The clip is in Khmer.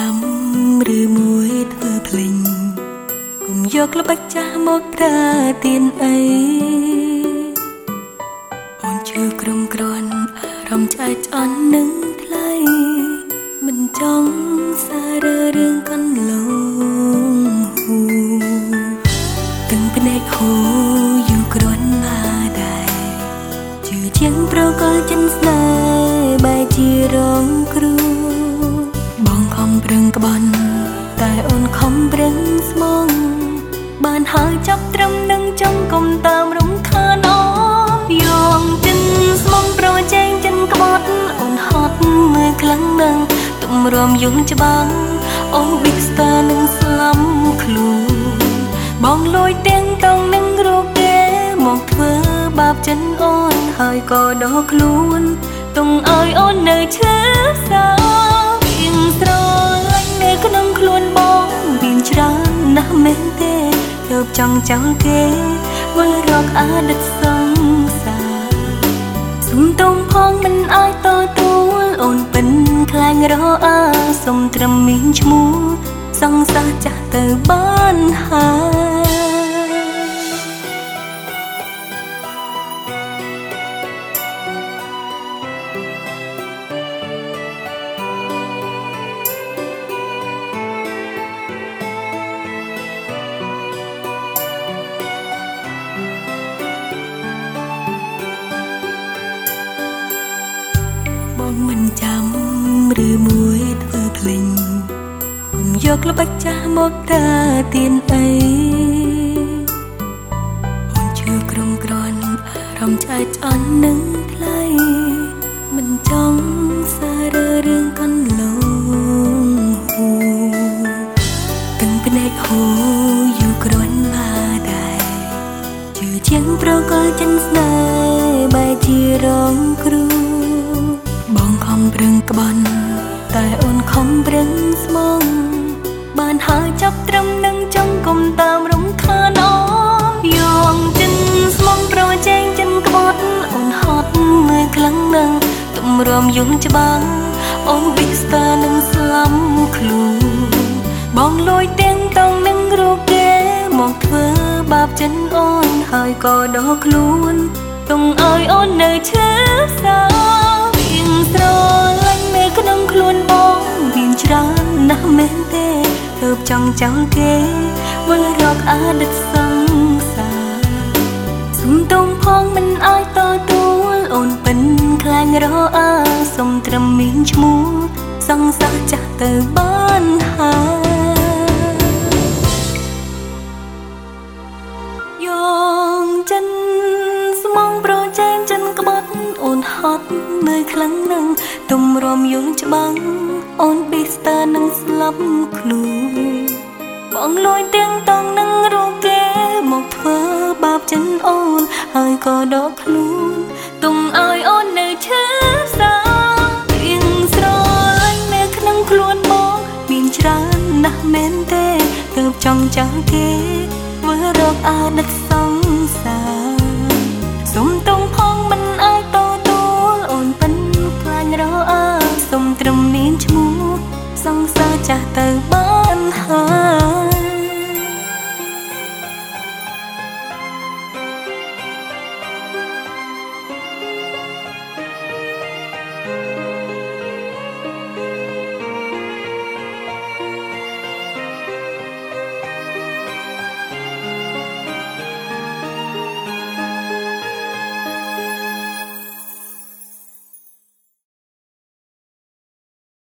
ចាំឬមួយធ្វើភ្លេងគុំយកក្លបាច់ចាស់មកប្រើទៀនអីអូនជឿក្រុមក្រន់អារម្មណ៍ឆ្អែតឆ្អន់នឹងថ្លៃមិនចង់សាររឿងកន្លងហូទាំងភ្នែកហូយូរក្រន់មកដែរជឿជាងប្រកលចិនស្នេហ៍បែជារងគ្រូ ប្រឹងក្បន់តែអូនខំប្រឹងស្មងបានហើយចាប់ត្រឹមនឹងចង់កុំតាមរំខានអូនយ៉ងចិនស្មងប្រជែងចិនក្បត់អូនហត់មើលខ្លាំងនឹងទំរំយងច្បាំងអូន Big Star នឹងស្លាប់ខ្លួនបងលួយទាំងតងនឹងរកគេមកធ្វើបាបចិនអូនហើយក៏ដោះខ្លួនទុំឲ្យអូននៅឈឺសៅ បចង់ចោលគេវិលរកអតីតសង្សារសុំទុំផងមិនអាចតទួលអូនពិនខ្លាញ់រអើសុំត្រឹមមានឈ្មោះសង្សារចាស់ទៅបានហើយ ចាំឬមួយធ្វើភ្លេងគុំយកក្លបាច់ចាស់មកតាទៀនអីអូនជឿក្រុមក្រន់អារម្មណ៍ឆ្អែតឆ្អន់នឹងថ្លៃមិនចង់សាររឿងកន្លងហូទាំងភ្នែកហូយូរក្រន់មកដែរជឿជាងប្រកលចិនស្នេហ៍បែជារងគ្រូ ប្រឹងក្បន់តែអូនខំប្រឹងស្មងបានហើយចាប់ត្រឹមនឹងចង់គុំតាមរំខានអូនយ៉ងចិនស្មងប្រជែងចិនក្បត់អូនហត់មើលខ្លាំងនឹងទំរំយងច្បាំងអូន Big Star នឹងស្លាប់ខ្លួនបងលួយទាំងតងនឹងរកគេមកធ្វើបាបចិនអូនហើយក៏ដោះខ្លួនទុំឲ្យអូននៅឈឺសៅ ចង់ចោលគេវិលរកអតីតសង្សារសុំទុំផងមិនអាចតទួលអូនពិនខ្លាញ់រអើសុំត្រឹមមានឈ្មោះសង្សារចាស់ទៅបានហើយងចិនស្មងប្រជែងចិនក្បត់អូនហត់នៅខ្លាំងនឹងទំរំយងច្បាំងអូនប៊ីស្ទ័រនឹងស្លាប់ខ្លួន បងលួយទាំងតងនឹងរកគេមកធ្វើបាបចិនអូន ហើយក៏ដកខ្លួនទុំឲ្យអូននៅឈឺសៅទៀងស្រឡាញ់នៅក្នុងខ្លួនបងមានច្រើនណាស់មែនទេទើបចង់ចាំគេមើលរកអតីតសង្សារសុំទុំផងមិនអាចតទូលអូនពិនខ្លាញ់រអើសុំត្រឹមមានឈ្មោះសង្សារ